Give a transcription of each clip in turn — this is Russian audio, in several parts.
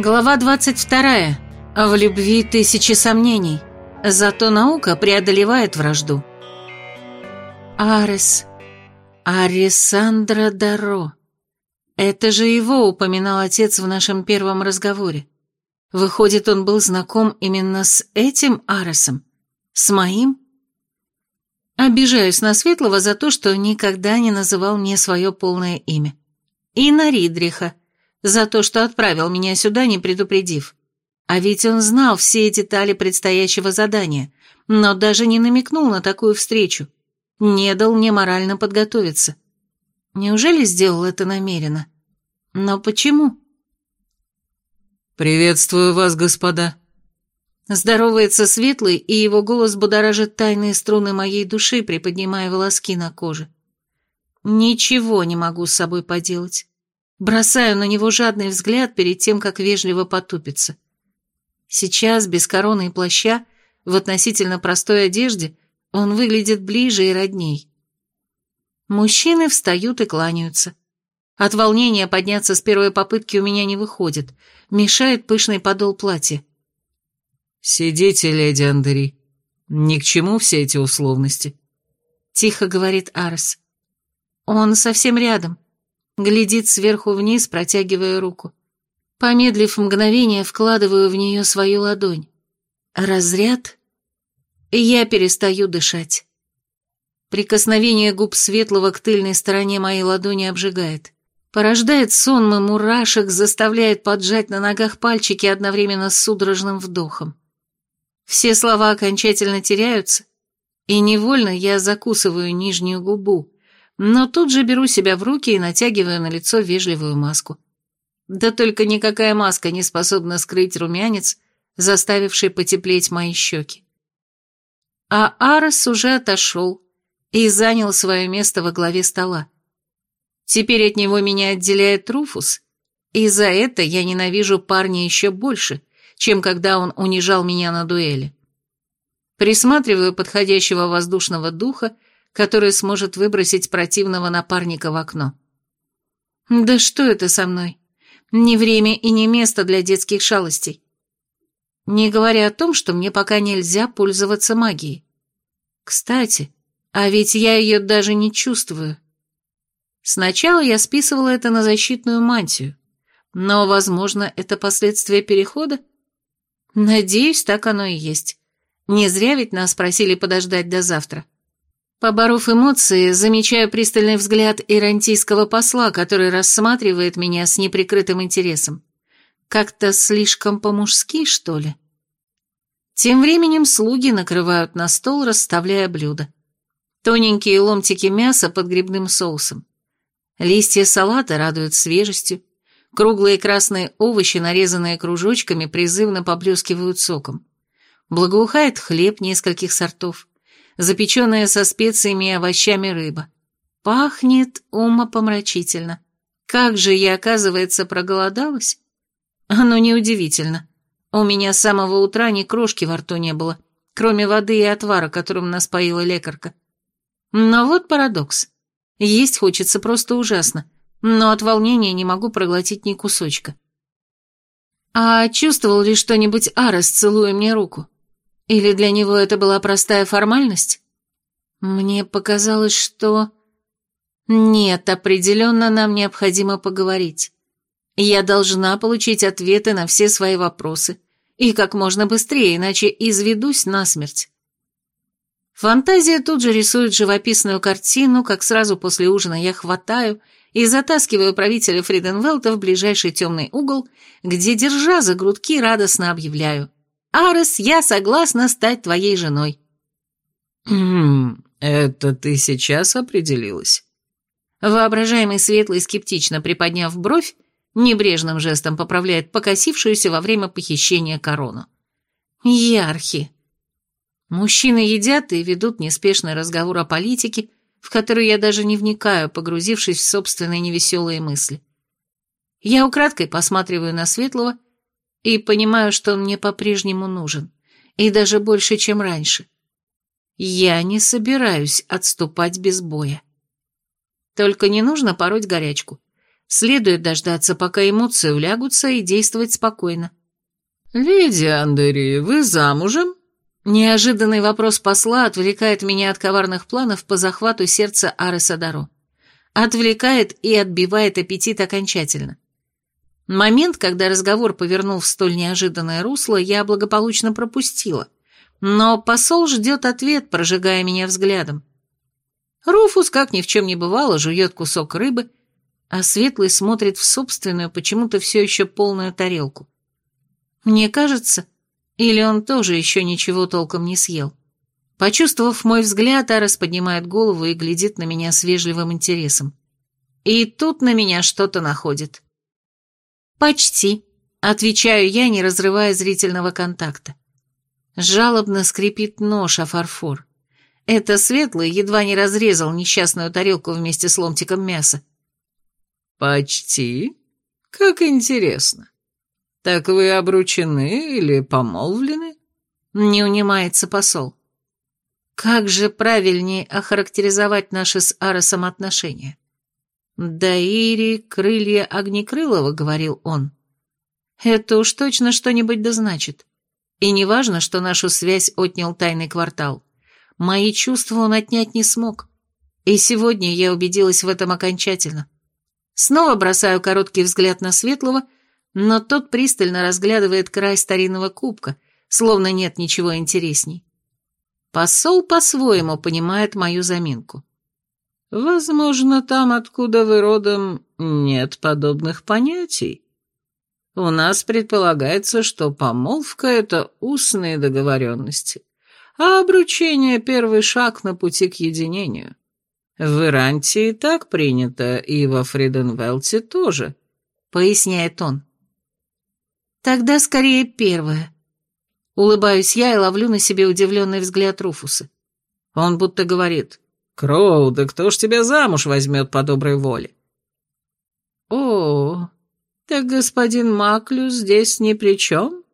Глава 22. В любви тысячи сомнений. Зато наука преодолевает вражду. Арес. Арисандра Даро. Это же его упоминал отец в нашем первом разговоре. Выходит, он был знаком именно с этим Аресом? С моим? Обижаюсь на Светлого за то, что никогда не называл мне свое полное имя. И на Ридриха за то, что отправил меня сюда, не предупредив. А ведь он знал все детали предстоящего задания, но даже не намекнул на такую встречу. Не дал мне морально подготовиться. Неужели сделал это намеренно? Но почему? «Приветствую вас, господа», Здоровается Светлый, и его голос будоражит тайные струны моей души, приподнимая волоски на коже. Ничего не могу с собой поделать. Бросаю на него жадный взгляд перед тем, как вежливо потупиться. Сейчас, без короны и плаща, в относительно простой одежде, он выглядит ближе и родней. Мужчины встают и кланяются. От волнения подняться с первой попытки у меня не выходит, мешает пышный подол платья. «Сидите, леди Андери. Ни к чему все эти условности», — тихо говорит Арс. Он совсем рядом, глядит сверху вниз, протягивая руку. Помедлив мгновение, вкладываю в нее свою ладонь. Разряд, я перестаю дышать. Прикосновение губ светлого к тыльной стороне моей ладони обжигает. Порождает сонмы мурашек, заставляет поджать на ногах пальчики одновременно с судорожным вдохом. Все слова окончательно теряются, и невольно я закусываю нижнюю губу, но тут же беру себя в руки и натягиваю на лицо вежливую маску. Да только никакая маска не способна скрыть румянец, заставивший потеплеть мои щеки. А Арес уже отошел и занял свое место во главе стола. Теперь от него меня отделяет Руфус, и за это я ненавижу парня еще больше, чем когда он унижал меня на дуэли. Присматриваю подходящего воздушного духа, который сможет выбросить противного напарника в окно. Да что это со мной? Не время и не место для детских шалостей. Не говоря о том, что мне пока нельзя пользоваться магией. Кстати, а ведь я ее даже не чувствую. Сначала я списывала это на защитную мантию, но, возможно, это последствия перехода? Надеюсь, так оно и есть. Не зря ведь нас просили подождать до завтра. Поборов эмоции, замечаю пристальный взгляд ирантийского посла, который рассматривает меня с неприкрытым интересом. Как-то слишком по-мужски, что ли? Тем временем слуги накрывают на стол, расставляя блюда. Тоненькие ломтики мяса под грибным соусом. Листья салата радуют свежестью, Круглые красные овощи, нарезанные кружочками, призывно поблескивают соком. Благоухает хлеб нескольких сортов, запеченная со специями и овощами рыба. Пахнет умопомрачительно. Как же я, оказывается, проголодалась? Оно неудивительно. У меня с самого утра ни крошки во рту не было, кроме воды и отвара, которым нас поила лекарка. Но вот парадокс. Есть хочется просто ужасно но от волнения не могу проглотить ни кусочка. А чувствовал ли что-нибудь Арес, целуя мне руку? Или для него это была простая формальность? Мне показалось, что... Нет, определенно нам необходимо поговорить. Я должна получить ответы на все свои вопросы. И как можно быстрее, иначе изведусь насмерть. Фантазия тут же рисует живописную картину, как сразу после ужина я хватаю и затаскиваю правителя Фриденвелта в ближайший темный угол, где, держа за грудки, радостно объявляю. «Арес, я согласна стать твоей женой». «Хм, это ты сейчас определилась?» Воображаемый светлый, скептично приподняв бровь, небрежным жестом поправляет покосившуюся во время похищения корону. Ярхи. Мужчины едят и ведут неспешный разговор о политике, в которую я даже не вникаю, погрузившись в собственные невеселые мысли. Я украдкой посматриваю на Светлого и понимаю, что он мне по-прежнему нужен, и даже больше, чем раньше. Я не собираюсь отступать без боя. Только не нужно пороть горячку. Следует дождаться, пока эмоции улягутся, и действовать спокойно. «Леди Андери, вы замужем?» Неожиданный вопрос посла отвлекает меня от коварных планов по захвату сердца Ары Садаро. Отвлекает и отбивает аппетит окончательно. Момент, когда разговор повернул в столь неожиданное русло, я благополучно пропустила. Но посол ждет ответ, прожигая меня взглядом. Руфус, как ни в чем не бывало, жует кусок рыбы, а Светлый смотрит в собственную, почему-то все еще полную тарелку. Мне кажется, или он тоже еще ничего толком не съел. Почувствовав мой взгляд, Арес поднимает голову и глядит на меня с вежливым интересом. И тут на меня что-то находит. «Почти», — отвечаю я, не разрывая зрительного контакта. Жалобно скрипит нож о фарфор. Это Светлый едва не разрезал несчастную тарелку вместе с ломтиком мяса. «Почти? Как интересно. Так вы обручены или помолвлены?» Не унимается посол. Как же правильнее охарактеризовать наши с Аросом отношения? «Даири, крылья Огнекрылова», — говорил он. «Это уж точно что-нибудь да значит. И не важно, что нашу связь отнял тайный квартал. Мои чувства он отнять не смог. И сегодня я убедилась в этом окончательно. Снова бросаю короткий взгляд на Светлого, но тот пристально разглядывает край старинного кубка, словно нет ничего интересней. Посол по-своему понимает мою заминку. Возможно, там, откуда вы родом, нет подобных понятий. У нас предполагается, что помолвка — это устные договоренности, а обручение — первый шаг на пути к единению. В Ирантии так принято, и во Фриденвелте тоже, — поясняет он. Тогда скорее первое. Улыбаюсь я и ловлю на себе удивленный взгляд Руфуса. Он будто говорит — «Кроу, да кто ж тебя замуж возьмет по доброй воле?» «О, так господин Маклю здесь ни при чем?»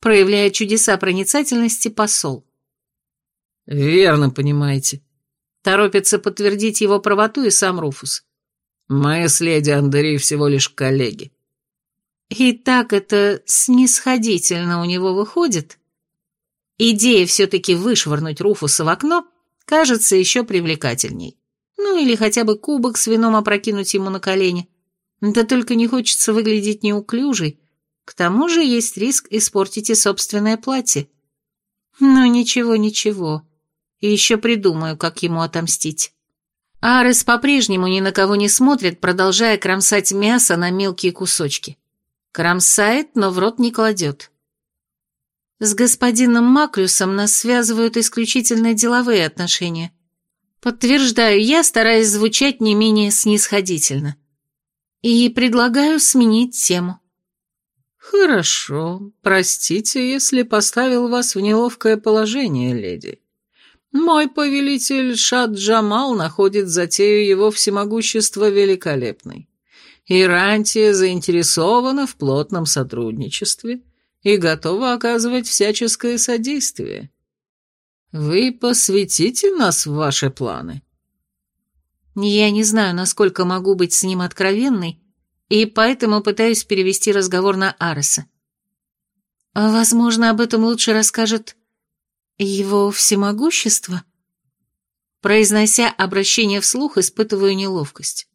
Проявляя чудеса проницательности, посол. «Верно понимаете», — торопится подтвердить его правоту и сам Руфус. «Мы с леди Андерей всего лишь коллеги». И так это снисходительно у него выходит. Идея все-таки вышвырнуть Руфуса в окно — кажется еще привлекательней. Ну или хотя бы кубок с вином опрокинуть ему на колени. Да только не хочется выглядеть неуклюжей. К тому же есть риск испортить и собственное платье. Ну ничего, ничего. И еще придумаю, как ему отомстить. Арес по-прежнему ни на кого не смотрит, продолжая кромсать мясо на мелкие кусочки. Кромсает, но в рот не кладет. С господином Маклюсом нас связывают исключительно деловые отношения. Подтверждаю я, стараясь звучать не менее снисходительно. И предлагаю сменить тему. «Хорошо. Простите, если поставил вас в неловкое положение, леди. Мой повелитель Шад Джамал находит затею его всемогущества великолепной. Ирантия заинтересована в плотном сотрудничестве» и готова оказывать всяческое содействие. Вы посвятите нас в ваши планы?» Я не знаю, насколько могу быть с ним откровенной, и поэтому пытаюсь перевести разговор на Ареса. Возможно, об этом лучше расскажет его всемогущество? Произнося обращение вслух, испытываю неловкость.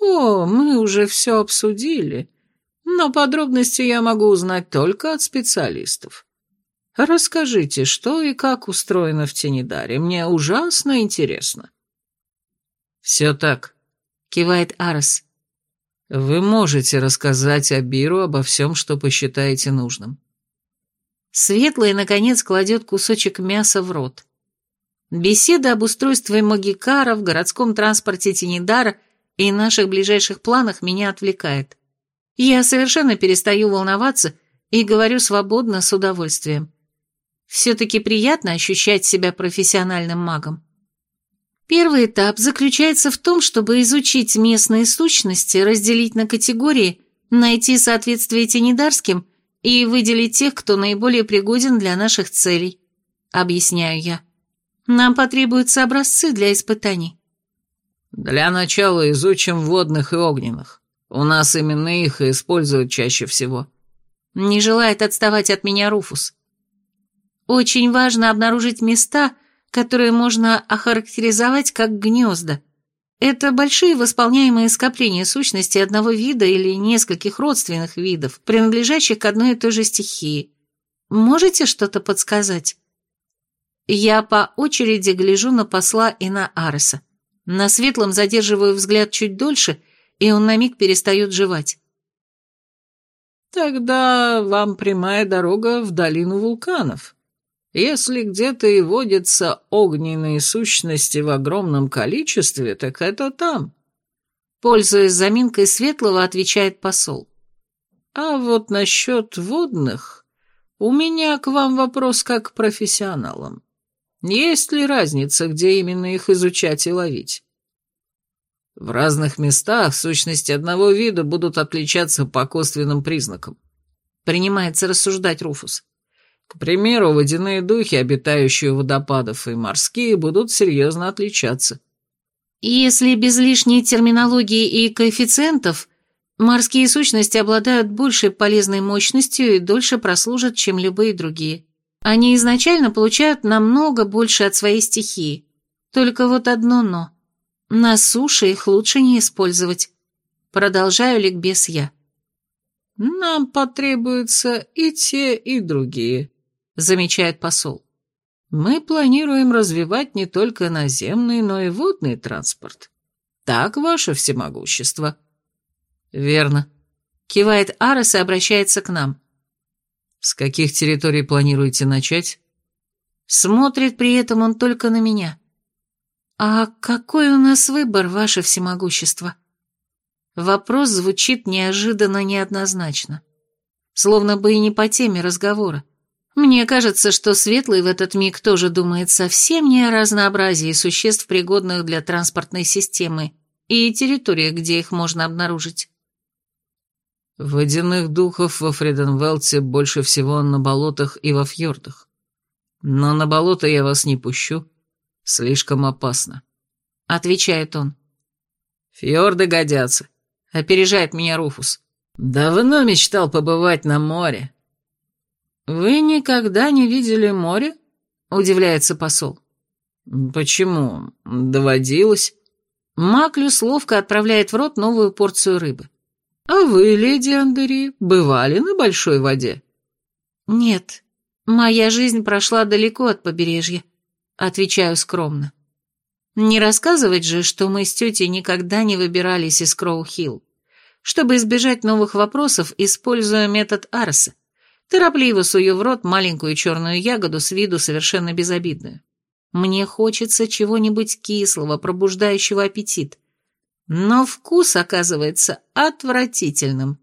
«О, мы уже все обсудили но подробности я могу узнать только от специалистов. Расскажите, что и как устроено в Тенедаре, мне ужасно интересно». «Все так», — кивает Арес. «Вы можете рассказать Абиру обо всем, что посчитаете нужным». Светлый, наконец, кладет кусочек мяса в рот. Беседа об устройстве Магикара в городском транспорте Тенедара и наших ближайших планах меня отвлекает. Я совершенно перестаю волноваться и говорю свободно, с удовольствием. Все-таки приятно ощущать себя профессиональным магом. Первый этап заключается в том, чтобы изучить местные сущности, разделить на категории, найти соответствие тенедарским и выделить тех, кто наиболее пригоден для наших целей. Объясняю я. Нам потребуются образцы для испытаний. Для начала изучим водных и огненных. У нас именно их и используют чаще всего. Не желает отставать от меня Руфус. Очень важно обнаружить места, которые можно охарактеризовать как гнезда. Это большие восполняемые скопления сущности одного вида или нескольких родственных видов, принадлежащих к одной и той же стихии. Можете что-то подсказать? Я по очереди гляжу на посла и на Ареса. На светлом задерживаю взгляд чуть дольше, и он на миг перестает жевать. «Тогда вам прямая дорога в долину вулканов. Если где-то и водятся огненные сущности в огромном количестве, так это там». Пользуясь заминкой светлого, отвечает посол. «А вот насчет водных, у меня к вам вопрос как к профессионалам. Есть ли разница, где именно их изучать и ловить? В разных местах сущности одного вида будут отличаться по косвенным признакам. Принимается рассуждать Руфус. К примеру, водяные духи, обитающие у водопадов, и морские будут серьезно отличаться. Если без лишней терминологии и коэффициентов, морские сущности обладают большей полезной мощностью и дольше прослужат, чем любые другие. Они изначально получают намного больше от своей стихии. Только вот одно «но». На суше их лучше не использовать. Продолжаю ликбез я. «Нам потребуются и те, и другие», — замечает посол. «Мы планируем развивать не только наземный, но и водный транспорт. Так, ваше всемогущество». «Верно», — кивает Арес и обращается к нам. «С каких территорий планируете начать?» Смотрит при этом он только на меня. «А какой у нас выбор, ваше всемогущество?» Вопрос звучит неожиданно неоднозначно. Словно бы и не по теме разговора. Мне кажется, что Светлый в этот миг тоже думает совсем не о разнообразии существ, пригодных для транспортной системы, и территориях, где их можно обнаружить. Водяных духов во Фреденвелте больше всего на болотах и во фьордах. Но на болото я вас не пущу. Слишком опасно. Отвечает он. Фьорды годятся. Опережает меня Руфус. Давно мечтал побывать на море. Вы никогда не видели море? Удивляется посол. Почему? Доводилось. Маклюс ловко отправляет в рот новую порцию рыбы. «А вы, леди Андери, бывали на большой воде?» «Нет, моя жизнь прошла далеко от побережья», — отвечаю скромно. «Не рассказывать же, что мы с тетей никогда не выбирались из Кроу-Хилл. Чтобы избежать новых вопросов, используя метод Арса. Торопливо сую в рот маленькую черную ягоду с виду совершенно безобидную. Мне хочется чего-нибудь кислого, пробуждающего аппетит. Но вкус оказывается отвратительным.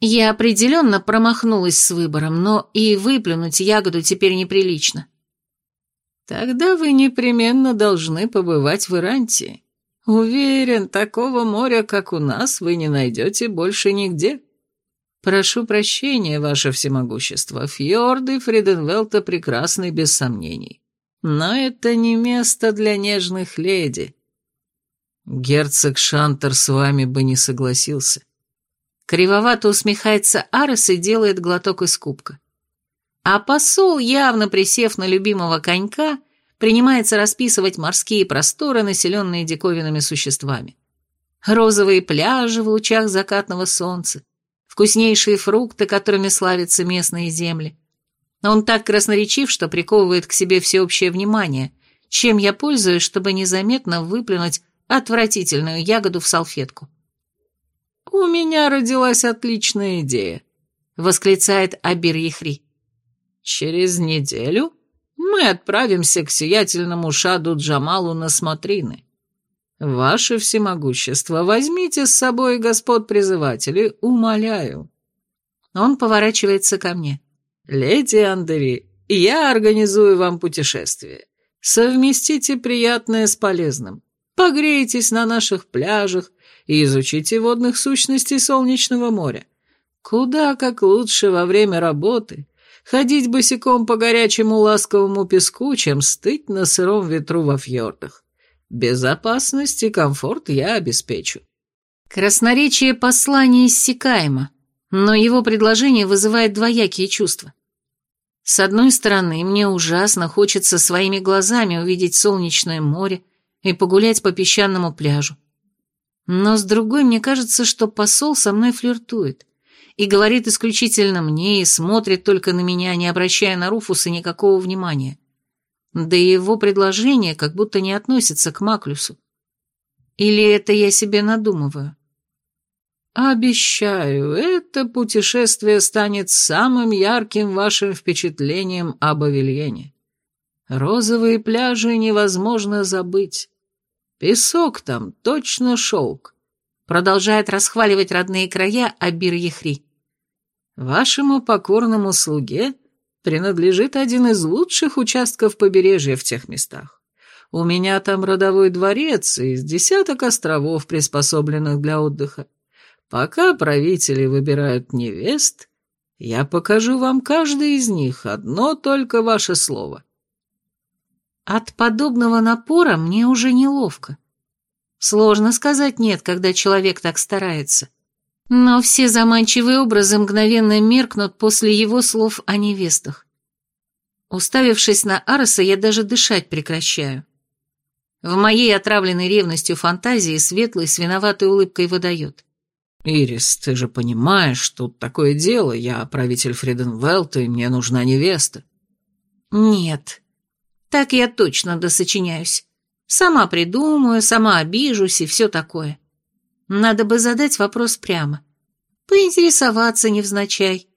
Я определенно промахнулась с выбором, но и выплюнуть ягоду теперь неприлично. Тогда вы непременно должны побывать в Ирантии. Уверен, такого моря, как у нас, вы не найдете больше нигде. Прошу прощения, ваше всемогущество, фьорды Фриденвелта прекрасны без сомнений. Но это не место для нежных леди. Герцог Шантер с вами бы не согласился. Кривовато усмехается Арес и делает глоток из кубка. А посол, явно присев на любимого конька, принимается расписывать морские просторы, населенные диковинными существами. Розовые пляжи в лучах закатного солнца, вкуснейшие фрукты, которыми славятся местные земли. Он так красноречив, что приковывает к себе всеобщее внимание, чем я пользуюсь, чтобы незаметно выплюнуть отвратительную ягоду в салфетку. «У меня родилась отличная идея», — восклицает Абир Ехри. «Через неделю мы отправимся к сиятельному Шаду Джамалу на смотрины. Ваше всемогущество, возьмите с собой господ призывателей, умоляю». Он поворачивается ко мне. «Леди Андери, я организую вам путешествие. Совместите приятное с полезным. Погрейтесь на наших пляжах и изучите водных сущностей Солнечного моря. Куда как лучше во время работы ходить босиком по горячему ласковому песку, чем стыть на сыром ветру во фьордах. Безопасность и комфорт я обеспечу. Красноречие послания иссякаемо, но его предложение вызывает двоякие чувства. С одной стороны, мне ужасно хочется своими глазами увидеть солнечное море и погулять по песчаному пляжу. Но с другой, мне кажется, что посол со мной флиртует и говорит исключительно мне и смотрит только на меня, не обращая на Руфуса никакого внимания. Да и его предложение как будто не относится к Маклюсу. Или это я себе надумываю? Обещаю, это путешествие станет самым ярким вашим впечатлением об Авельене. Розовые пляжи невозможно забыть. Песок там точно шелк. Продолжает расхваливать родные края Абир Ехри. Вашему покорному слуге принадлежит один из лучших участков побережья в тех местах. У меня там родовой дворец и десяток островов, приспособленных для отдыха. Пока правители выбирают невест, я покажу вам каждый из них, одно только ваше слово. От подобного напора мне уже неловко. Сложно сказать «нет», когда человек так старается. Но все заманчивые образы мгновенно меркнут после его слов о невестах. Уставившись на Ареса, я даже дышать прекращаю. В моей отравленной ревностью фантазии светлый с виноватой улыбкой выдает. «Ирис, ты же понимаешь, тут такое дело, я правитель Фриденвелта, и мне нужна невеста». «Нет, так я точно досочиняюсь. Сама придумаю, сама обижусь и все такое. Надо бы задать вопрос прямо. Поинтересоваться невзначай.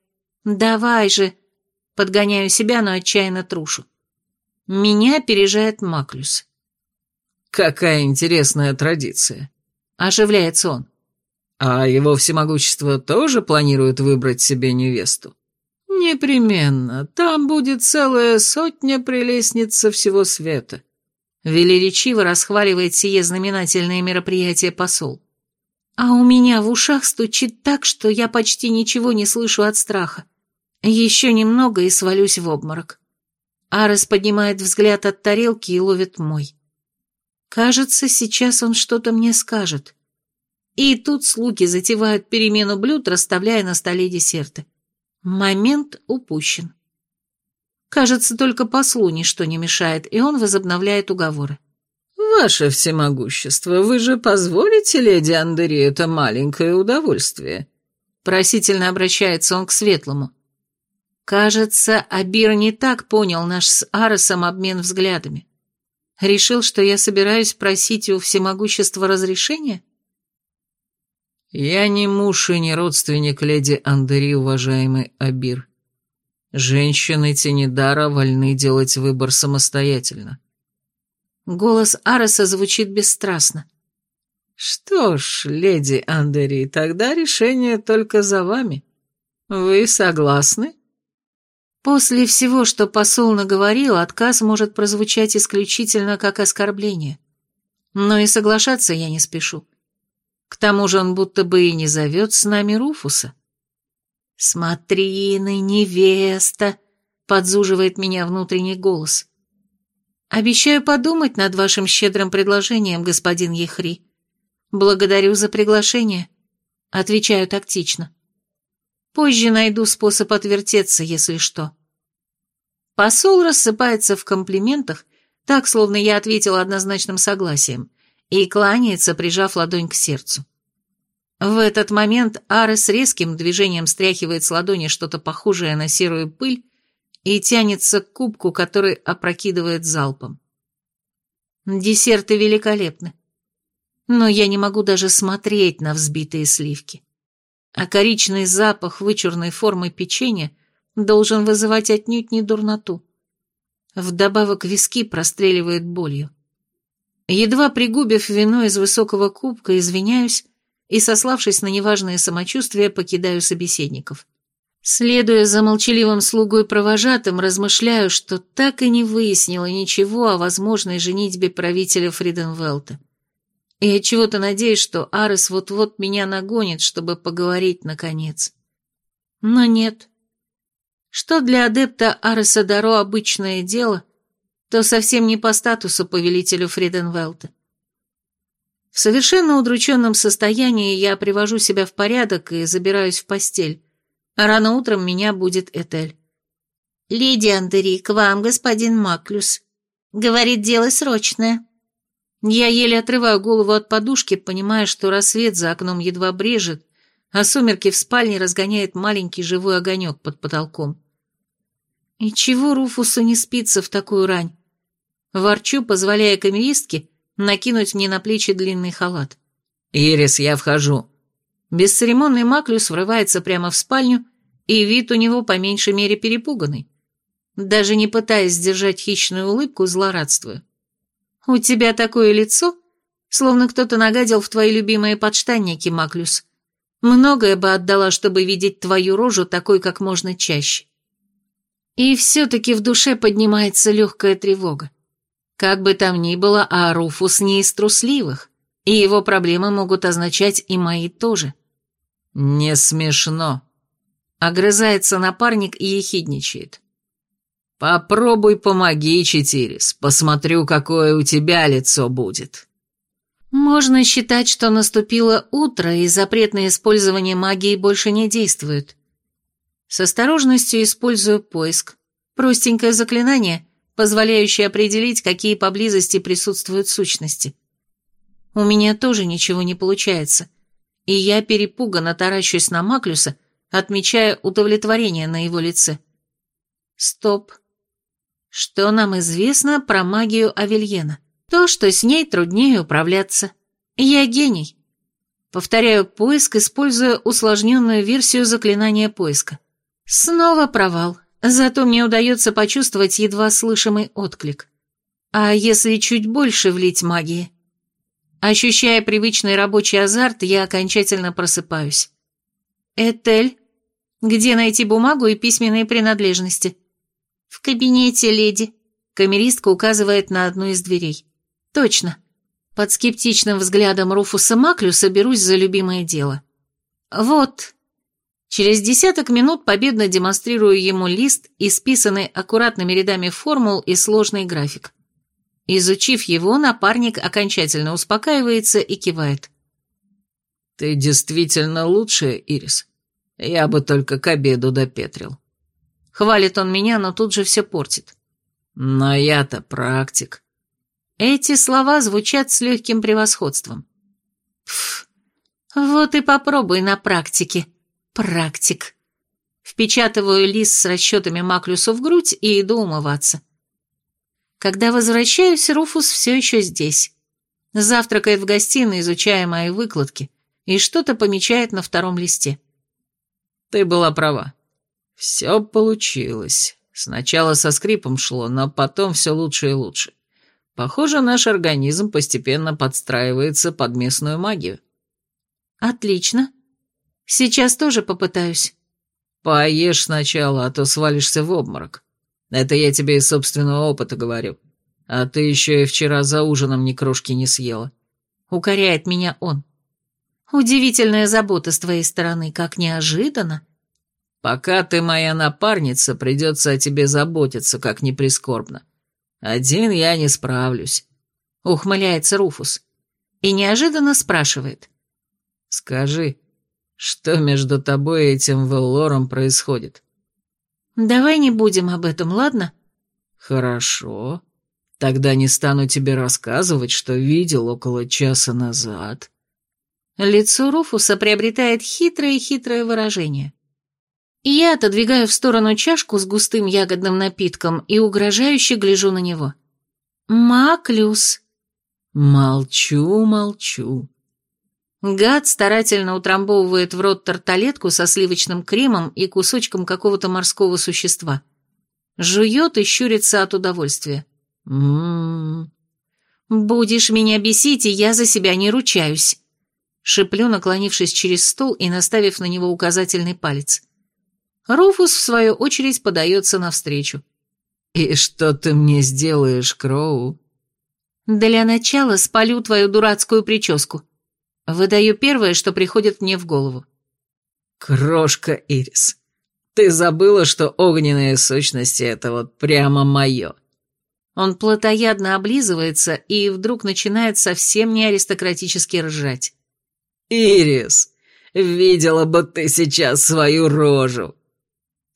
Давай же. Подгоняю себя, но отчаянно трушу. Меня опережает Маклюс. «Какая интересная традиция», — оживляется он. А его всемогущество тоже планирует выбрать себе невесту? Непременно. Там будет целая сотня прелестниц со всего света. Велеречиво расхваливает сие знаменательные мероприятия посол. А у меня в ушах стучит так, что я почти ничего не слышу от страха. Еще немного и свалюсь в обморок. Арес поднимает взгляд от тарелки и ловит мой. Кажется, сейчас он что-то мне скажет. И тут слуги затевают перемену блюд, расставляя на столе десерты. Момент упущен. Кажется, только послу ничто не мешает, и он возобновляет уговоры. «Ваше всемогущество, вы же позволите леди Андери это маленькое удовольствие?» Просительно обращается он к Светлому. Кажется, Абир не так понял наш с Аросом обмен взглядами. Решил, что я собираюсь просить у всемогущества разрешения? «Я не муж и не родственник леди Андери, уважаемый Абир. Женщины Тенедара вольны делать выбор самостоятельно». Голос Ареса звучит бесстрастно. «Что ж, леди Андери, тогда решение только за вами. Вы согласны?» После всего, что посол наговорил, отказ может прозвучать исключительно как оскорбление. Но и соглашаться я не спешу. К тому же он будто бы и не зовет с нами Руфуса. «Смотрины, невеста!» — подзуживает меня внутренний голос. «Обещаю подумать над вашим щедрым предложением, господин Ехри. Благодарю за приглашение», — отвечаю тактично. «Позже найду способ отвертеться, если что». Посол рассыпается в комплиментах, так, словно я ответила однозначным согласием, и кланяется, прижав ладонь к сердцу. В этот момент Арес резким движением стряхивает с ладони что-то похожее на серую пыль и тянется к кубку, который опрокидывает залпом. Десерты великолепны, но я не могу даже смотреть на взбитые сливки. А коричный запах вычурной формы печенья должен вызывать отнюдь не дурноту. Вдобавок виски простреливает болью. Едва пригубив вино из высокого кубка, извиняюсь и, сославшись на неважное самочувствие, покидаю собеседников. Следуя за молчаливым слугой провожатым, размышляю, что так и не выяснила ничего о возможной женитьбе правителя Фриденвелта. И отчего-то надеюсь, что Арес вот-вот меня нагонит, чтобы поговорить наконец. Но нет. Что для адепта Ареса Даро обычное дело, то совсем не по статусу повелителю Фриденвелта. В совершенно удрученном состоянии я привожу себя в порядок и забираюсь в постель, рано утром меня будет Этель. «Леди Андери, к вам господин Маклюс. Говорит, дело срочное». Я еле отрываю голову от подушки, понимая, что рассвет за окном едва брежет, а сумерки в спальне разгоняет маленький живой огонек под потолком. И чего Руфусу не спится в такую рань? Ворчу, позволяя камеристке накинуть мне на плечи длинный халат. «Ирис, я вхожу». Бесцеремонный Маклюс врывается прямо в спальню, и вид у него по меньшей мере перепуганный. Даже не пытаясь сдержать хищную улыбку, злорадствую. «У тебя такое лицо, словно кто-то нагадил в твои любимые подштанники, Маклюс. Многое бы отдала, чтобы видеть твою рожу такой как можно чаще. И все-таки в душе поднимается легкая тревога. Как бы там ни было, а Руфус не из трусливых, и его проблемы могут означать и мои тоже. «Не смешно», — огрызается напарник и ехидничает. «Попробуй помоги, Четирис, посмотрю, какое у тебя лицо будет». Можно считать, что наступило утро, и запрет на использование магии больше не действует. С осторожностью использую поиск. Простенькое заклинание, позволяющее определить, какие поблизости присутствуют сущности. У меня тоже ничего не получается, и я перепуганно таращусь на Маклюса, отмечая удовлетворение на его лице. Стоп. Что нам известно про магию Авельена? То, что с ней труднее управляться. Я гений. Повторяю поиск, используя усложненную версию заклинания поиска. Снова провал, зато мне удается почувствовать едва слышимый отклик. А если чуть больше влить магии? Ощущая привычный рабочий азарт, я окончательно просыпаюсь. «Этель, где найти бумагу и письменные принадлежности?» «В кабинете, леди», — камеристка указывает на одну из дверей. Точно. Под скептичным взглядом Руфуса Маклюса берусь за любимое дело. Вот. Через десяток минут победно демонстрирую ему лист, исписанный аккуратными рядами формул и сложный график. Изучив его, напарник окончательно успокаивается и кивает. «Ты действительно лучшая, Ирис. Я бы только к обеду допетрил». Хвалит он меня, но тут же все портит. «Но я-то практик». Эти слова звучат с легким превосходством. Пф, вот и попробуй на практике. Практик. Впечатываю лист с расчетами Маклюсу в грудь и иду умываться. Когда возвращаюсь, Руфус все еще здесь. Завтракает в гостиной, изучая мои выкладки, и что-то помечает на втором листе. Ты была права. Все получилось. Сначала со скрипом шло, но потом все лучше и лучше. Похоже, наш организм постепенно подстраивается под местную магию. Отлично. Сейчас тоже попытаюсь. Поешь сначала, а то свалишься в обморок. Это я тебе из собственного опыта говорю. А ты еще и вчера за ужином ни крошки не съела. Укоряет меня он. Удивительная забота с твоей стороны, как неожиданно. Пока ты моя напарница, придется о тебе заботиться, как ни прискорбно. «Один я не справлюсь», — ухмыляется Руфус. И неожиданно спрашивает. «Скажи, что между тобой и этим Веллором происходит?» «Давай не будем об этом, ладно?» «Хорошо. Тогда не стану тебе рассказывать, что видел около часа назад». Лицо Руфуса приобретает хитрое-хитрое выражение. Я отодвигаю в сторону чашку с густым ягодным напитком и угрожающе гляжу на него. «Маклюс!» «Молчу, молчу». Гад старательно утрамбовывает в рот тарталетку со сливочным кремом и кусочком какого-то морского существа. Жует и щурится от удовольствия. «М-м-м». «Будешь меня бесить, и я за себя не ручаюсь», — шиплю, наклонившись через стол и наставив на него указательный палец. Руфус, в свою очередь, подается навстречу. «И что ты мне сделаешь, Кроу?» «Для начала спалю твою дурацкую прическу. Выдаю первое, что приходит мне в голову». «Крошка Ирис, ты забыла, что огненные сущности — это вот прямо мое?» Он плотоядно облизывается и вдруг начинает совсем не аристократически ржать. «Ирис, видела бы ты сейчас свою рожу!»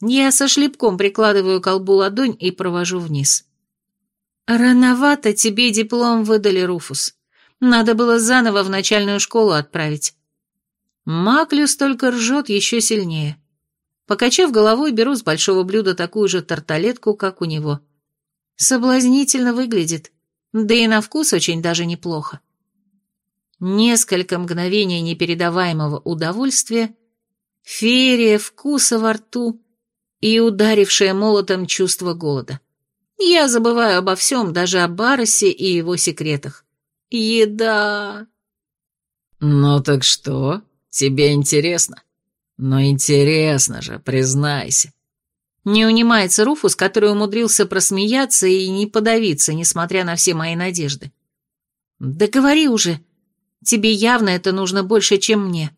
Я со шлепком прикладываю колбу ладонь и провожу вниз. «Рановато тебе диплом выдали, Руфус. Надо было заново в начальную школу отправить». Маклюс только ржет еще сильнее. Покачав головой, беру с большого блюда такую же тарталетку, как у него. Соблазнительно выглядит, да и на вкус очень даже неплохо. Несколько мгновений непередаваемого удовольствия, феерия вкуса во рту и ударившее молотом чувство голода. Я забываю обо всем, даже о Баросе и его секретах. Еда. «Ну так что? Тебе интересно?» «Ну интересно же, признайся». Не унимается Руфус, который умудрился просмеяться и не подавиться, несмотря на все мои надежды. «Да говори уже. Тебе явно это нужно больше, чем мне».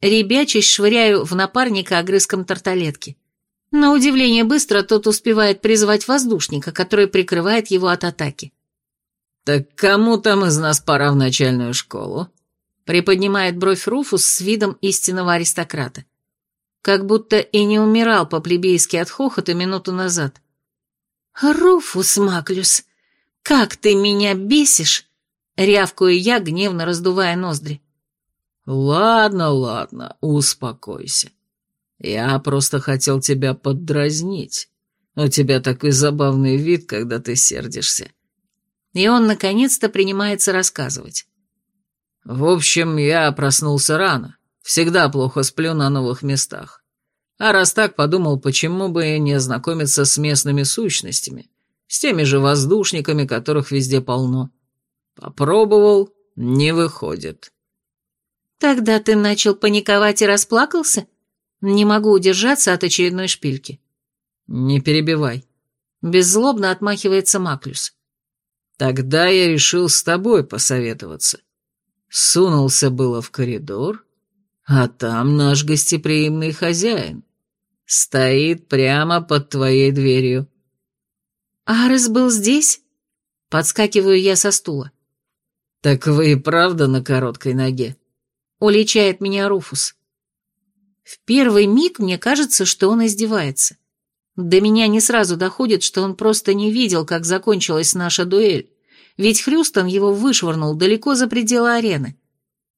Ребячись швыряю в напарника огрызком тарталетки. На удивление быстро тот успевает призвать воздушника, который прикрывает его от атаки. «Так кому там из нас пора в начальную школу?» Приподнимает бровь Руфус с видом истинного аристократа. Как будто и не умирал по-плебейски от хохота минуту назад. «Руфус Маклюс, как ты меня бесишь!» Рявкую я, гневно раздувая ноздри. «Ладно, ладно, успокойся. Я просто хотел тебя поддразнить. У тебя такой забавный вид, когда ты сердишься». И он наконец-то принимается рассказывать. В общем, я проснулся рано. Всегда плохо сплю на новых местах. А раз так, подумал, почему бы не ознакомиться с местными сущностями, с теми же воздушниками, которых везде полно. Попробовал, не выходит. Тогда ты начал паниковать и расплакался? Не могу удержаться от очередной шпильки. Не перебивай. Беззлобно отмахивается Маклюс. Тогда я решил с тобой посоветоваться. Сунулся было в коридор, а там наш гостеприимный хозяин. Стоит прямо под твоей дверью. Арес был здесь? Подскакиваю я со стула. Так вы и правда на короткой ноге? Уличает меня Руфус. В первый миг мне кажется, что он издевается. До меня не сразу доходит, что он просто не видел, как закончилась наша дуэль ведь Хрюстон его вышвырнул далеко за пределы арены.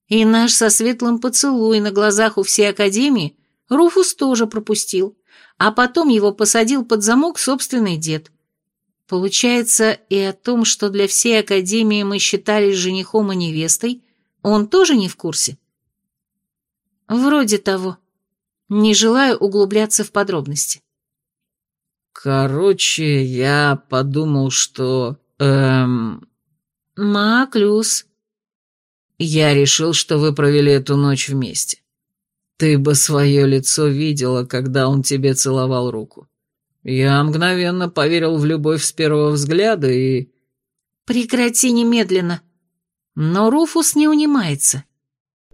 И наш со светлым поцелуй на глазах у всей Академии Руфус тоже пропустил, а потом его посадил под замок собственный дед. Получается, и о том, что для всей Академии мы считались женихом и невестой, он тоже не в курсе? Вроде того. Не желаю углубляться в подробности. Короче, я подумал, что... Эм... Маклюс. Я решил, что вы провели эту ночь вместе. Ты бы свое лицо видела, когда он тебе целовал руку. Я мгновенно поверил в любовь с первого взгляда и... Прекрати немедленно. Но Руфус не унимается.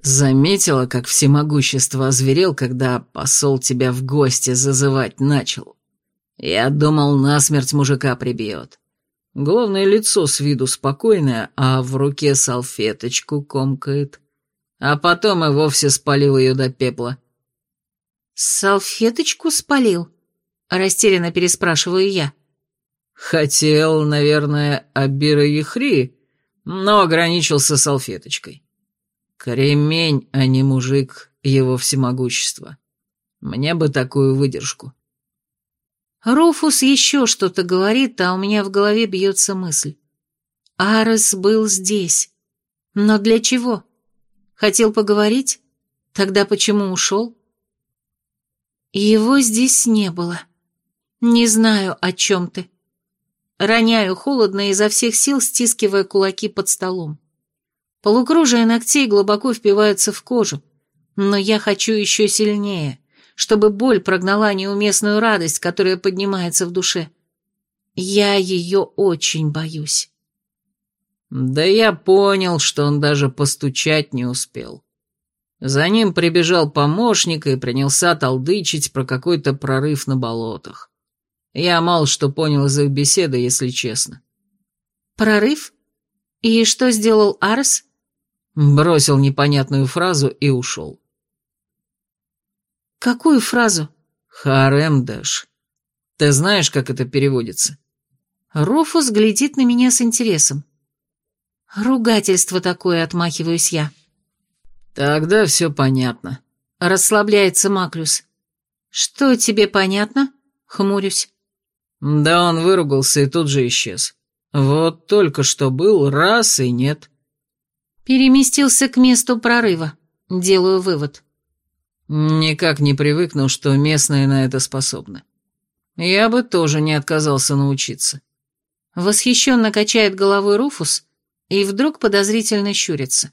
Заметила, как всемогущество озверел, когда посол тебя в гости зазывать начал. Я думал, насмерть мужика прибьет. Главное, лицо с виду спокойное, а в руке салфеточку комкает. А потом и вовсе спалил ее до пепла. «Салфеточку спалил?» — растерянно переспрашиваю я. «Хотел, наверное, Абира Ехри, но ограничился салфеточкой. Кремень, а не мужик, его всемогущество. Мне бы такую выдержку». Руфус еще что-то говорит, а у меня в голове бьется мысль. Арес был здесь. Но для чего? Хотел поговорить? Тогда почему ушел? Его здесь не было. Не знаю, о чем ты. Роняю холодно изо всех сил, стискивая кулаки под столом. Полукружие ногтей глубоко впиваются в кожу, но я хочу еще сильнее чтобы боль прогнала неуместную радость, которая поднимается в душе. Я ее очень боюсь. Да я понял, что он даже постучать не успел. За ним прибежал помощник и принялся толдычить про какой-то прорыв на болотах. Я мало что понял из их беседы, если честно. Прорыв? И что сделал Арс? Бросил непонятную фразу и ушел. Какую фразу? Харемдаш. Ты знаешь, как это переводится? Руфус глядит на меня с интересом. Ругательство такое, отмахиваюсь я. Тогда все понятно. Расслабляется Маклюс. Что тебе понятно? Хмурюсь. Да он выругался и тут же исчез. Вот только что был, раз и нет. Переместился к месту прорыва. Делаю вывод. Никак не привыкну, что местные на это способны. Я бы тоже не отказался научиться. Восхищенно качает головой Руфус и вдруг подозрительно щурится.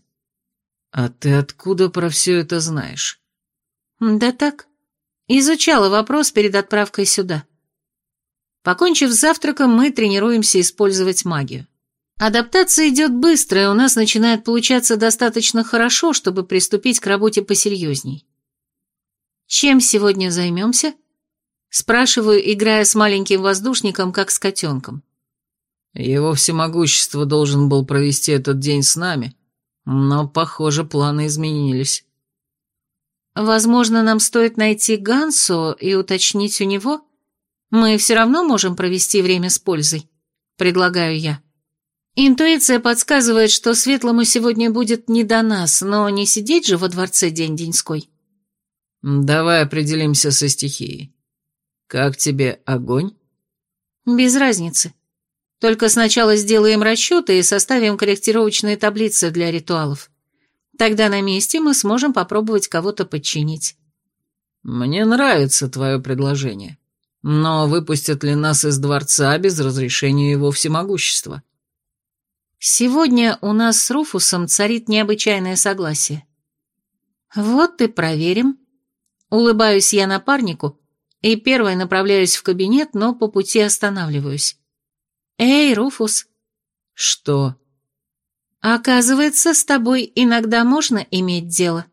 «А ты откуда про все это знаешь?» «Да так. Изучала вопрос перед отправкой сюда. Покончив с завтраком, мы тренируемся использовать магию. Адаптация идет быстро, и у нас начинает получаться достаточно хорошо, чтобы приступить к работе посерьезней. Чем сегодня займемся?» Спрашиваю, играя с маленьким воздушником, как с котенком. Его всемогущество должен был провести этот день с нами, но, похоже, планы изменились. Возможно, нам стоит найти Гансо и уточнить у него? Мы все равно можем провести время с пользой, предлагаю я. Интуиция подсказывает, что Светлому сегодня будет не до нас, но не сидеть же во дворце день-деньской. Давай определимся со стихией. Как тебе огонь? Без разницы. Только сначала сделаем расчеты и составим корректировочные таблицы для ритуалов. Тогда на месте мы сможем попробовать кого-то подчинить. Мне нравится твое предложение. Но выпустят ли нас из дворца без разрешения его всемогущества? Сегодня у нас с Руфусом царит необычайное согласие. Вот и проверим. Улыбаюсь я напарнику и первой направляюсь в кабинет, но по пути останавливаюсь. «Эй, Руфус!» «Что?» «Оказывается, с тобой иногда можно иметь дело».